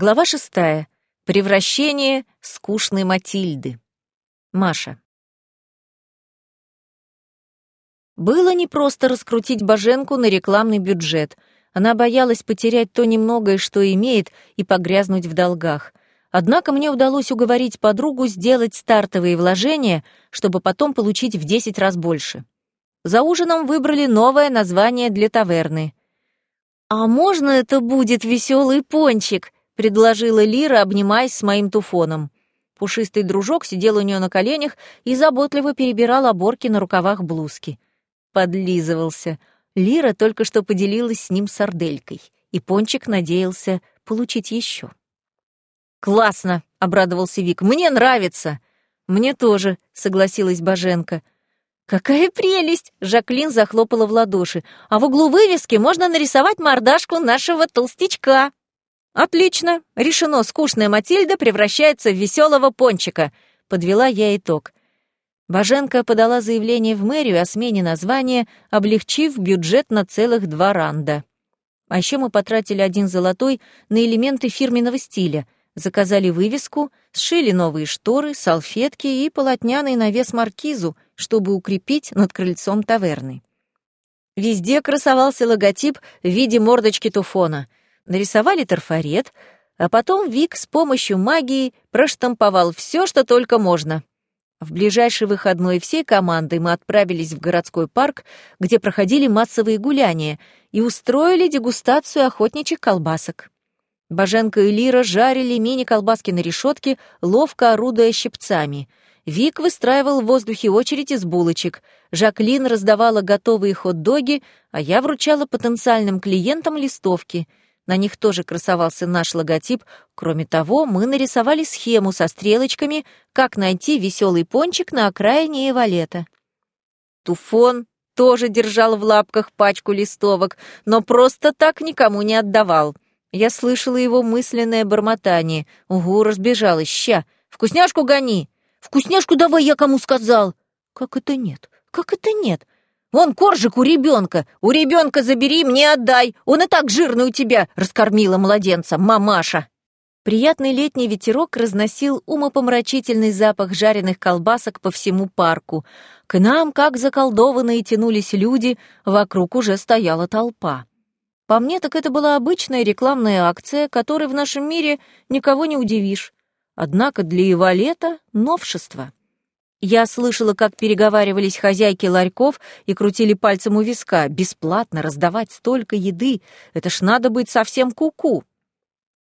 Глава шестая. Превращение скучной Матильды. Маша. Было непросто раскрутить Боженку на рекламный бюджет. Она боялась потерять то немногое, что имеет, и погрязнуть в долгах. Однако мне удалось уговорить подругу сделать стартовые вложения, чтобы потом получить в 10 раз больше. За ужином выбрали новое название для таверны. «А можно это будет веселый пончик?» Предложила Лира, обнимаясь с моим туфоном. Пушистый дружок сидел у нее на коленях и заботливо перебирал оборки на рукавах блузки. Подлизывался. Лира только что поделилась с ним сарделькой, и Пончик надеялся получить еще. «Классно!» — обрадовался Вик. «Мне нравится!» «Мне тоже», — согласилась Боженко. «Какая прелесть!» — Жаклин захлопала в ладоши. «А в углу вывески можно нарисовать мордашку нашего толстячка!» «Отлично! Решено, скучная Матильда превращается в веселого пончика», — подвела я итог. Боженко подала заявление в мэрию о смене названия, облегчив бюджет на целых два ранда. А еще мы потратили один золотой на элементы фирменного стиля, заказали вывеску, сшили новые шторы, салфетки и полотняный навес маркизу, чтобы укрепить над крыльцом таверны. Везде красовался логотип в виде мордочки туфона — нарисовали трафарет, а потом Вик с помощью магии проштамповал все, что только можно. В ближайший выходной всей командой мы отправились в городской парк, где проходили массовые гуляния, и устроили дегустацию охотничьих колбасок. Боженко и Лира жарили мини-колбаски на решетке, ловко орудуя щипцами. Вик выстраивал в воздухе очередь из булочек. Жаклин раздавала готовые хот-доги, а я вручала потенциальным клиентам листовки — на них тоже красовался наш логотип. Кроме того, мы нарисовали схему со стрелочками, как найти веселый пончик на окраине Эвалета. Туфон тоже держал в лапках пачку листовок, но просто так никому не отдавал. Я слышала его мысленное бормотание. Угу, разбежалась. Ща, вкусняшку гони. Вкусняшку давай, я кому сказал. Как это нет? Как это нет? Вон коржик у ребенка. У ребенка забери, мне отдай. Он и так жирный у тебя, раскормила младенца, мамаша. Приятный летний ветерок разносил умопомрачительный запах жареных колбасок по всему парку. К нам, как заколдованные, тянулись люди, вокруг уже стояла толпа. По мне, так это была обычная рекламная акция, которой в нашем мире никого не удивишь. Однако для Ивалета — новшество. Я слышала, как переговаривались хозяйки ларьков и крутили пальцем у виска. Бесплатно раздавать столько еды — это ж надо быть совсем куку. -ку.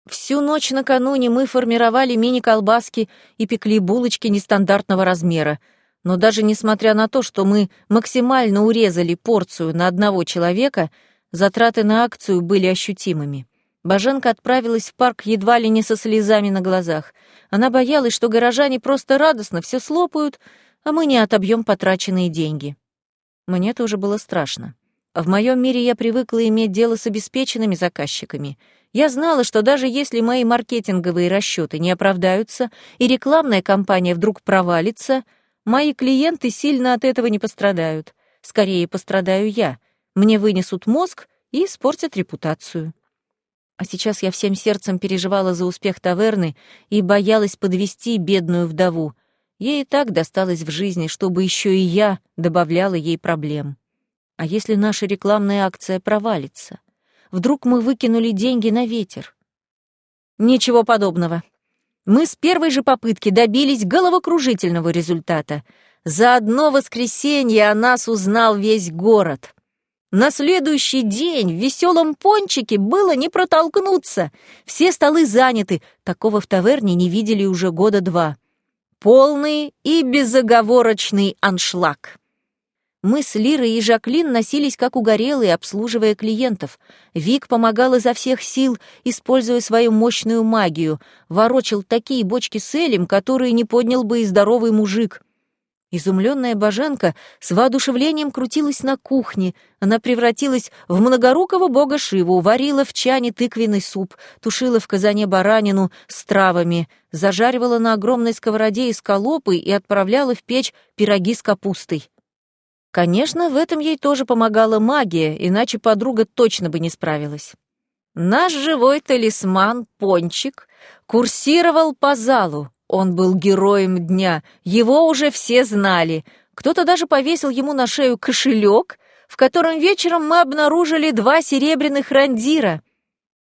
Всю ночь накануне мы формировали мини-колбаски и пекли булочки нестандартного размера. Но даже несмотря на то, что мы максимально урезали порцию на одного человека, затраты на акцию были ощутимыми. Боженка отправилась в парк едва ли не со слезами на глазах. Она боялась, что горожане просто радостно все слопают, а мы не отобьем потраченные деньги. Мне тоже было страшно. В моем мире я привыкла иметь дело с обеспеченными заказчиками. Я знала, что даже если мои маркетинговые расчеты не оправдаются и рекламная кампания вдруг провалится, мои клиенты сильно от этого не пострадают. Скорее пострадаю я. Мне вынесут мозг и испортят репутацию. А сейчас я всем сердцем переживала за успех таверны и боялась подвести бедную вдову. Ей и так досталось в жизни, чтобы еще и я добавляла ей проблем. А если наша рекламная акция провалится? Вдруг мы выкинули деньги на ветер? Ничего подобного. Мы с первой же попытки добились головокружительного результата. За одно воскресенье о нас узнал весь город. На следующий день в веселом пончике было не протолкнуться. Все столы заняты, такого в таверне не видели уже года два. Полный и безоговорочный аншлаг. Мы с Лирой и Жаклин носились как угорелые, обслуживая клиентов. Вик помогал изо всех сил, используя свою мощную магию, ворочил такие бочки с элем, которые не поднял бы и здоровый мужик — Изумленная боженка с воодушевлением крутилась на кухне. Она превратилась в многорукого бога Шиву, варила в чане тыквенный суп, тушила в казане баранину с травами, зажаривала на огромной сковороде из колопы и отправляла в печь пироги с капустой. Конечно, в этом ей тоже помогала магия, иначе подруга точно бы не справилась. Наш живой талисман, Пончик, курсировал по залу. Он был героем дня, его уже все знали. Кто-то даже повесил ему на шею кошелек, в котором вечером мы обнаружили два серебряных рандира.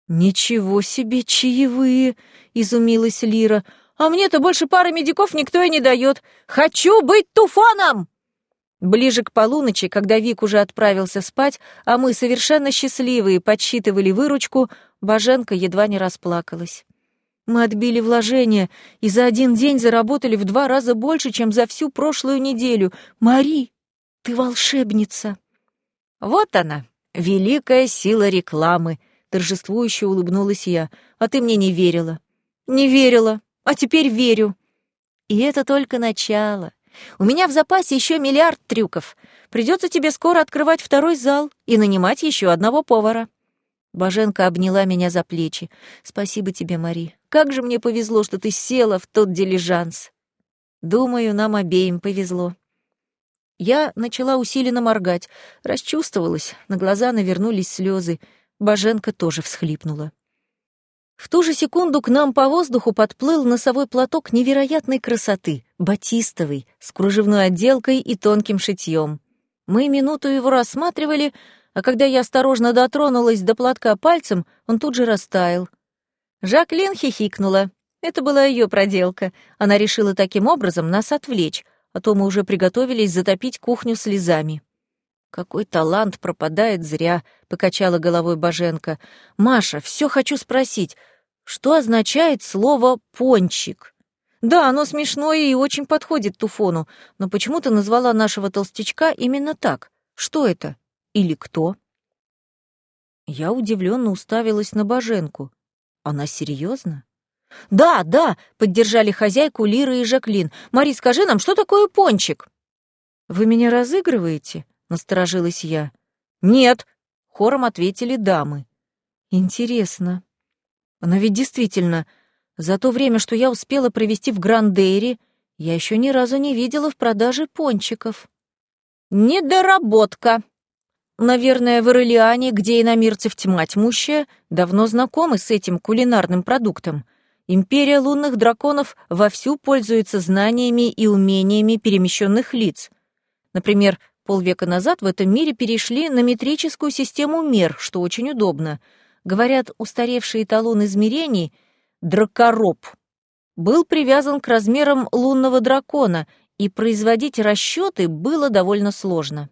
«Ничего себе чаевые!» — изумилась Лира. «А мне-то больше пары медиков никто и не дает. Хочу быть туфаном!» Ближе к полуночи, когда Вик уже отправился спать, а мы, совершенно счастливые, подсчитывали выручку, Боженко едва не расплакалась. Мы отбили вложения и за один день заработали в два раза больше, чем за всю прошлую неделю. Мари, ты волшебница!» «Вот она, великая сила рекламы!» — торжествующе улыбнулась я. «А ты мне не верила». «Не верила, а теперь верю». «И это только начало. У меня в запасе еще миллиард трюков. Придется тебе скоро открывать второй зал и нанимать еще одного повара». Боженка обняла меня за плечи. «Спасибо тебе, Мари. Как же мне повезло, что ты села в тот дилижанс. Думаю, нам обеим повезло». Я начала усиленно моргать, расчувствовалась, на глаза навернулись слезы. Боженка тоже всхлипнула. В ту же секунду к нам по воздуху подплыл носовой платок невероятной красоты, батистовый, с кружевной отделкой и тонким шитьем. Мы минуту его рассматривали, а когда я осторожно дотронулась до платка пальцем, он тут же растаял. Жаклин хихикнула. Это была ее проделка. Она решила таким образом нас отвлечь, а то мы уже приготовились затопить кухню слезами. «Какой талант пропадает зря», — покачала головой Боженко. «Маша, все хочу спросить, что означает слово «пончик»?» «Да, оно смешное и очень подходит Туфону, но почему ты назвала нашего толстячка именно так? Что это? Или кто?» Я удивленно уставилась на Боженку. «Она серьезно? «Да, да», — поддержали хозяйку Лира и Жаклин. «Мари, скажи нам, что такое пончик?» «Вы меня разыгрываете?» — насторожилась я. «Нет», — хором ответили дамы. «Интересно. Но ведь действительно, за то время, что я успела провести в Грандейре, я еще ни разу не видела в продаже пончиков». «Недоработка», Наверное, в Ирелиане, где иномирцев тьма тьмущая, давно знакомы с этим кулинарным продуктом. Империя лунных драконов вовсю пользуется знаниями и умениями перемещенных лиц. Например, Полвека назад в этом мире перешли на метрическую систему мер, что очень удобно. Говорят, устаревший эталон измерений — дракороб — был привязан к размерам лунного дракона, и производить расчеты было довольно сложно.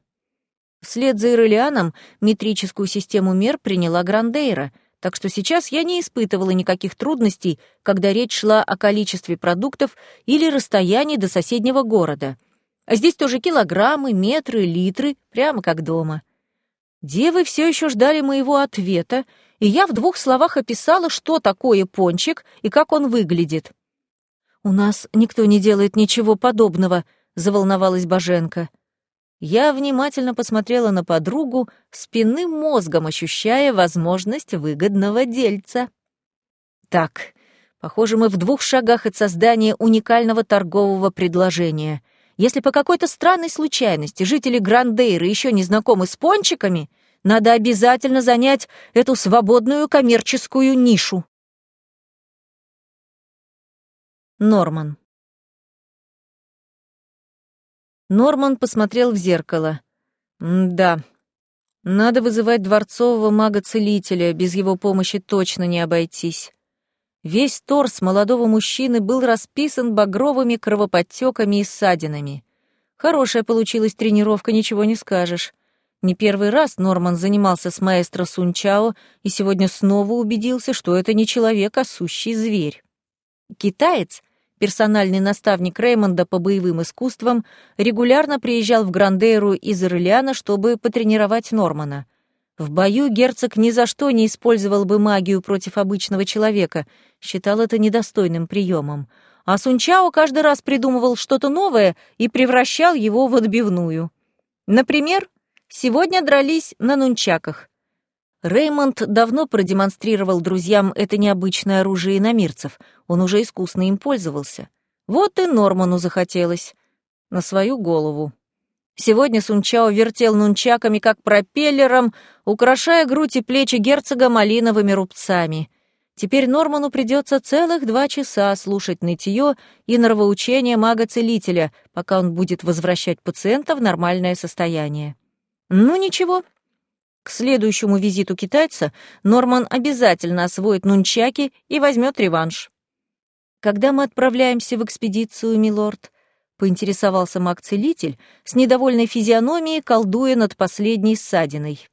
Вслед за Ирелианом метрическую систему мер приняла Грандейра, так что сейчас я не испытывала никаких трудностей, когда речь шла о количестве продуктов или расстоянии до соседнего города — а здесь тоже килограммы, метры, литры, прямо как дома. Девы все еще ждали моего ответа, и я в двух словах описала, что такое пончик и как он выглядит. «У нас никто не делает ничего подобного», — заволновалась Боженко. Я внимательно посмотрела на подругу, спинным мозгом ощущая возможность выгодного дельца. «Так, похоже, мы в двух шагах от создания уникального торгового предложения — если по какой-то странной случайности жители Грандейры еще не знакомы с пончиками, надо обязательно занять эту свободную коммерческую нишу. Норман. Норман посмотрел в зеркало. «Да, надо вызывать дворцового мага-целителя, без его помощи точно не обойтись». Весь торс молодого мужчины был расписан багровыми кровоподтеками и ссадинами. Хорошая получилась тренировка, ничего не скажешь. Не первый раз Норман занимался с маэстро Сунчао и сегодня снова убедился, что это не человек, а сущий зверь. Китаец, персональный наставник Реймонда по боевым искусствам, регулярно приезжал в Грандейру из Ирлиана, чтобы потренировать Нормана. В бою герцог ни за что не использовал бы магию против обычного человека, считал это недостойным приемом. А Сунчао каждый раз придумывал что-то новое и превращал его в отбивную. Например, сегодня дрались на нунчаках. Реймонд давно продемонстрировал друзьям это необычное оружие иномирцев, он уже искусно им пользовался. Вот и Норману захотелось. На свою голову. Сегодня Сунчао вертел нунчаками, как пропеллером, украшая грудь и плечи герцога малиновыми рубцами. Теперь Норману придется целых два часа слушать нытье и нравоучение мага-целителя, пока он будет возвращать пациента в нормальное состояние. Ну ничего. К следующему визиту китайца Норман обязательно освоит нунчаки и возьмет реванш. Когда мы отправляемся в экспедицию, милорд? поинтересовался маг-целитель с недовольной физиономией, колдуя над последней ссадиной.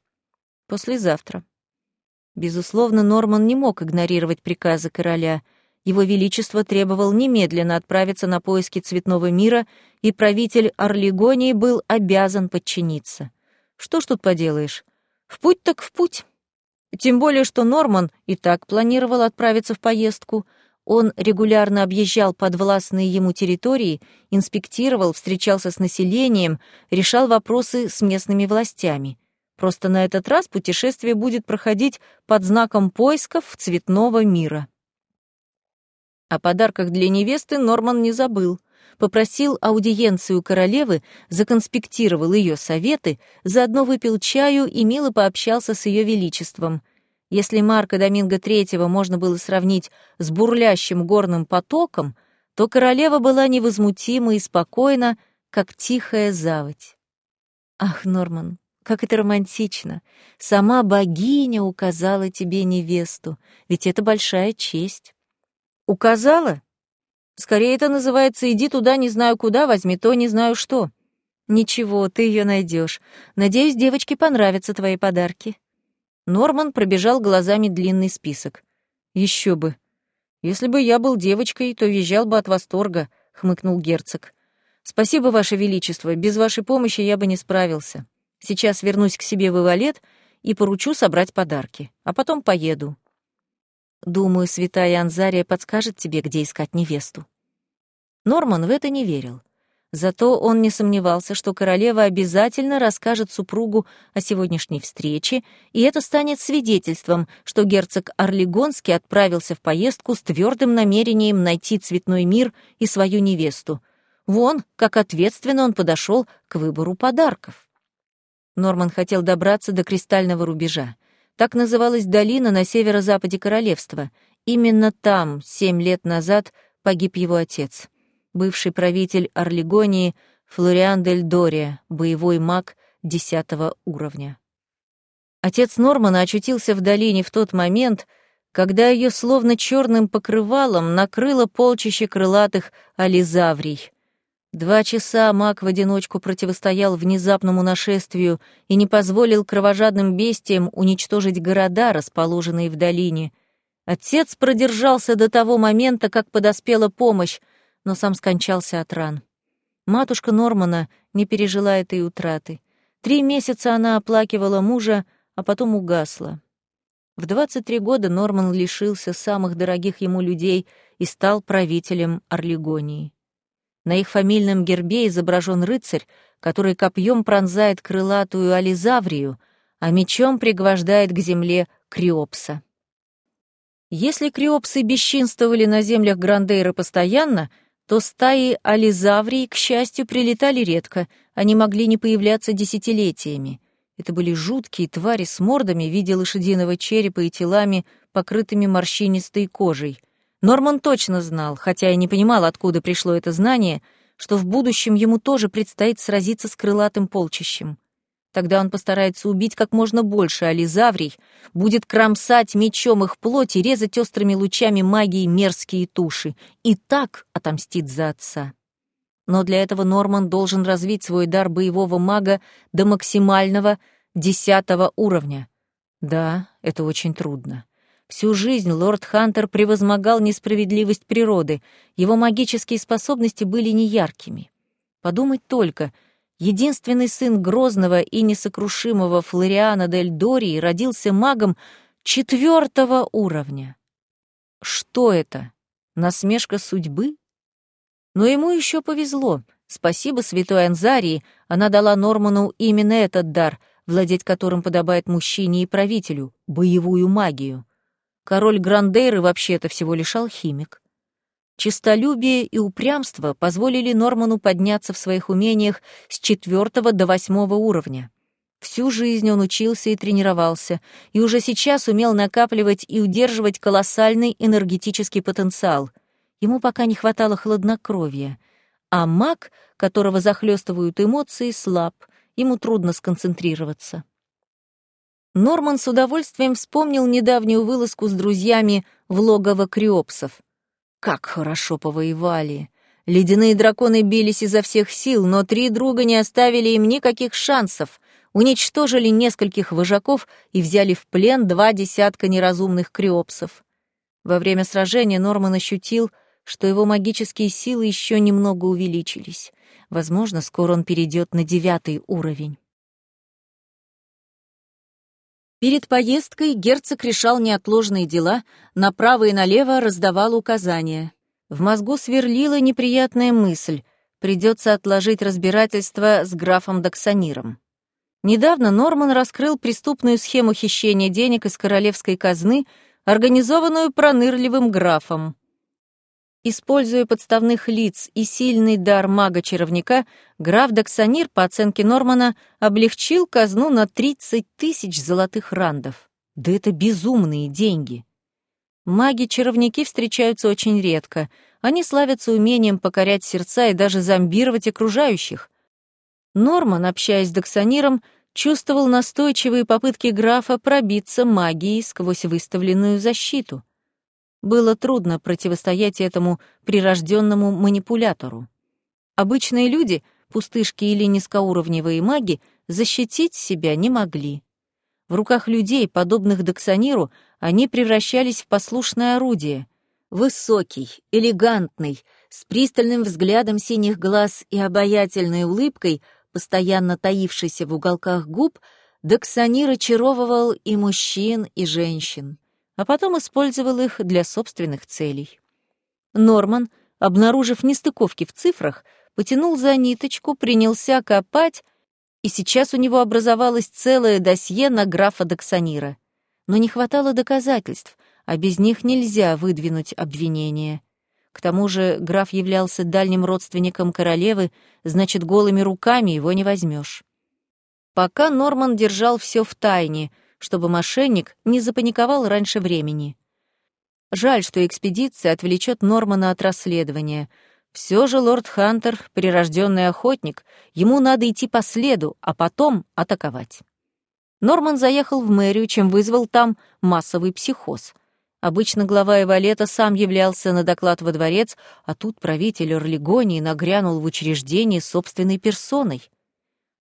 Послезавтра. Безусловно, Норман не мог игнорировать приказы короля. Его Величество требовал немедленно отправиться на поиски цветного мира, и правитель Орлигонии был обязан подчиниться. Что ж тут поделаешь? В путь так в путь. Тем более, что Норман и так планировал отправиться в поездку — он регулярно объезжал подвластные ему территории, инспектировал, встречался с населением, решал вопросы с местными властями. Просто на этот раз путешествие будет проходить под знаком поисков цветного мира. О подарках для невесты Норман не забыл. Попросил аудиенцию королевы, законспектировал ее советы, заодно выпил чаю и мило пообщался с ее величеством — если Марка Доминго III можно было сравнить с бурлящим горным потоком, то королева была невозмутима и спокойна, как тихая заводь. Ах, Норман, как это романтично! Сама богиня указала тебе невесту, ведь это большая честь. Указала? Скорее это называется «иди туда, не знаю куда, возьми то, не знаю что». Ничего, ты ее найдешь. Надеюсь, девочке понравятся твои подарки. Норман пробежал глазами длинный список. Еще бы. Если бы я был девочкой, то визжал бы от восторга, хмыкнул герцог. Спасибо, ваше величество, без вашей помощи я бы не справился. Сейчас вернусь к себе в Ивалет и поручу собрать подарки, а потом поеду. Думаю, святая Анзария подскажет тебе, где искать невесту. Норман в это не верил. Зато он не сомневался, что королева обязательно расскажет супругу о сегодняшней встрече, и это станет свидетельством, что герцог Орлегонский отправился в поездку с твердым намерением найти цветной мир и свою невесту. Вон, как ответственно он подошел к выбору подарков. Норман хотел добраться до кристального рубежа. Так называлась долина на северо-западе королевства. Именно там, семь лет назад, погиб его отец бывший правитель Орлегонии Флориан дель Дория, боевой маг десятого уровня. Отец Нормана очутился в долине в тот момент, когда ее словно черным покрывалом накрыло полчище крылатых ализаврий. Два часа маг в одиночку противостоял внезапному нашествию и не позволил кровожадным бестиям уничтожить города, расположенные в долине. Отец продержался до того момента, как подоспела помощь, но сам скончался от ран. Матушка Нормана не пережила этой утраты. Три месяца она оплакивала мужа, а потом угасла. В 23 года Норман лишился самых дорогих ему людей и стал правителем Орлегонии. На их фамильном гербе изображен рыцарь, который копьем пронзает крылатую ализаврию, а мечом пригвождает к земле Криопса. Если криопсы бесчинствовали на землях Грандейра постоянно, то стаи ализаврий, к счастью, прилетали редко, они могли не появляться десятилетиями. Это были жуткие твари с мордами в виде лошадиного черепа и телами, покрытыми морщинистой кожей. Норман точно знал, хотя и не понимал, откуда пришло это знание, что в будущем ему тоже предстоит сразиться с крылатым полчищем. Тогда он постарается убить как можно больше ализаврий, будет кромсать мечом их плоть и резать острыми лучами магии мерзкие туши, и так отомстит за отца. Но для этого Норман должен развить свой дар боевого мага до максимального десятого уровня. Да, это очень трудно. Всю жизнь лорд Хантер превозмогал несправедливость природы, его магические способности были неяркими. Подумать только — Единственный сын грозного и несокрушимого Флориана дель Дории родился магом четвертого уровня. Что это? Насмешка судьбы? Но ему еще повезло. Спасибо святой Анзарии, она дала Норману именно этот дар, владеть которым подобает мужчине и правителю — боевую магию. Король Грандейры вообще-то всего лишь алхимик. Чистолюбие и упрямство позволили Норману подняться в своих умениях с четвертого до восьмого уровня. Всю жизнь он учился и тренировался, и уже сейчас умел накапливать и удерживать колоссальный энергетический потенциал. Ему пока не хватало хладнокровия. А маг, которого захлестывают эмоции, слаб, ему трудно сконцентрироваться. Норман с удовольствием вспомнил недавнюю вылазку с друзьями в логово криопсов. Как хорошо повоевали! Ледяные драконы бились изо всех сил, но три друга не оставили им никаких шансов, уничтожили нескольких вожаков и взяли в плен два десятка неразумных криопсов. Во время сражения Норман ощутил, что его магические силы еще немного увеличились. Возможно, скоро он перейдет на девятый уровень. Перед поездкой герцог решал неотложные дела, направо и налево раздавал указания. В мозгу сверлила неприятная мысль — придется отложить разбирательство с графом Доксаниром. Недавно Норман раскрыл преступную схему хищения денег из королевской казны, организованную пронырливым графом. Используя подставных лиц и сильный дар мага-чаровника, граф Даксанир, по оценке Нормана, облегчил казну на 30 тысяч золотых рандов. Да это безумные деньги. Маги-чаровники встречаются очень редко. Они славятся умением покорять сердца и даже зомбировать окружающих. Норман, общаясь с Даксаниром, чувствовал настойчивые попытки графа пробиться магией сквозь выставленную защиту — было трудно противостоять этому прирожденному манипулятору. Обычные люди, пустышки или низкоуровневые маги, защитить себя не могли. В руках людей, подобных Доксаниру, они превращались в послушное орудие. Высокий, элегантный, с пристальным взглядом синих глаз и обаятельной улыбкой, постоянно таившейся в уголках губ, Доксанир очаровывал и мужчин, и женщин а потом использовал их для собственных целей. Норман, обнаружив нестыковки в цифрах, потянул за ниточку, принялся копать, и сейчас у него образовалось целое досье на графа Доксанира. Но не хватало доказательств, а без них нельзя выдвинуть обвинение. К тому же граф являлся дальним родственником королевы, значит, голыми руками его не возьмешь. Пока Норман держал все в тайне, чтобы мошенник не запаниковал раньше времени. Жаль, что экспедиция отвлечет Нормана от расследования. Все же лорд Хантер — прирожденный охотник, ему надо идти по следу, а потом атаковать. Норман заехал в мэрию, чем вызвал там массовый психоз. Обычно глава Эвалета сам являлся на доклад во дворец, а тут правитель Орлегонии нагрянул в учреждение собственной персоной —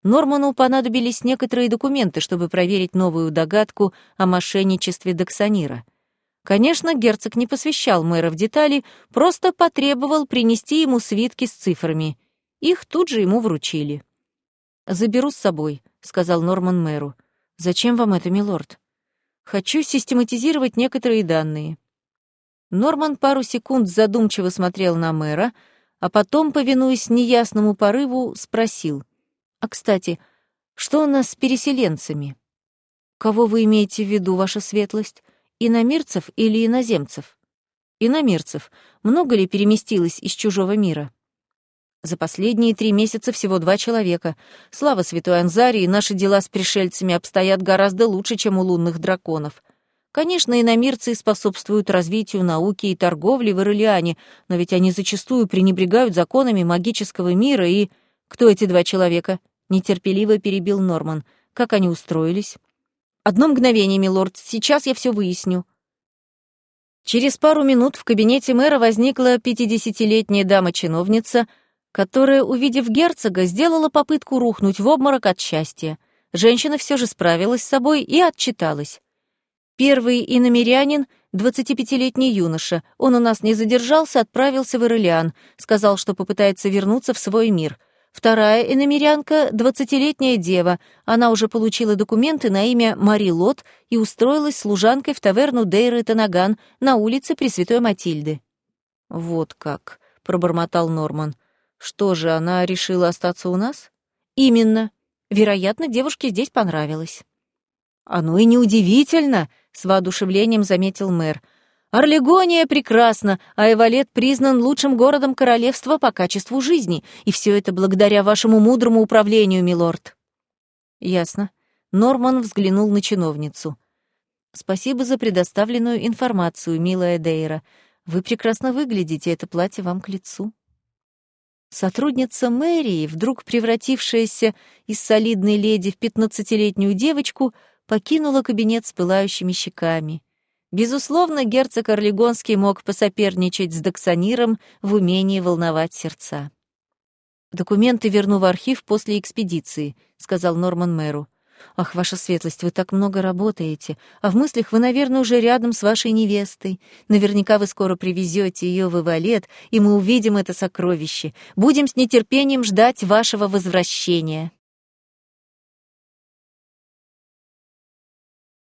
Норману понадобились некоторые документы, чтобы проверить новую догадку о мошенничестве Доксанира. Конечно, герцог не посвящал мэра в детали, просто потребовал принести ему свитки с цифрами. Их тут же ему вручили. «Заберу с собой», — сказал Норман мэру. «Зачем вам это, милорд?» «Хочу систематизировать некоторые данные». Норман пару секунд задумчиво смотрел на мэра, а потом, повинуясь неясному порыву, спросил. А, кстати, что у нас с переселенцами? Кого вы имеете в виду, ваша светлость? Иномирцев или иноземцев? Иномирцев. Много ли переместилось из чужого мира? За последние три месяца всего два человека. Слава святой Анзарии, наши дела с пришельцами обстоят гораздо лучше, чем у лунных драконов. Конечно, иномирцы способствуют развитию науки и торговли в Ирелиане, но ведь они зачастую пренебрегают законами магического мира и... «Кто эти два человека?» — нетерпеливо перебил Норман. «Как они устроились?» «Одно мгновение, милорд, сейчас я все выясню». Через пару минут в кабинете мэра возникла пятидесятилетняя дама-чиновница, которая, увидев герцога, сделала попытку рухнуть в обморок от счастья. Женщина все же справилась с собой и отчиталась. Первый иномерянин — 25-летний юноша. Он у нас не задержался, отправился в Ирелиан. Сказал, что попытается вернуться в свой мир. Вторая иномерянка — двадцатилетняя дева. Она уже получила документы на имя Мари Лот и устроилась служанкой в таверну Дейры Танаган на улице Пресвятой Матильды. «Вот как», — пробормотал Норман. «Что же, она решила остаться у нас?» «Именно. Вероятно, девушке здесь понравилось». «Оно и неудивительно», — с воодушевлением заметил мэр. Орлегония прекрасна, а Эвалет признан лучшим городом королевства по качеству жизни, и все это благодаря вашему мудрому управлению, милорд». «Ясно». Норман взглянул на чиновницу. «Спасибо за предоставленную информацию, милая Дейра. Вы прекрасно выглядите, это платье вам к лицу». Сотрудница мэрии, вдруг превратившаяся из солидной леди в пятнадцатилетнюю девочку, покинула кабинет с пылающими щеками. Безусловно, герцог Орлегонский мог посоперничать с Доксаниром в умении волновать сердца. «Документы верну в архив после экспедиции», — сказал Норман мэру. «Ах, ваша светлость, вы так много работаете, а в мыслях вы, наверное, уже рядом с вашей невестой. Наверняка вы скоро привезете ее в Ивалет, и мы увидим это сокровище. Будем с нетерпением ждать вашего возвращения».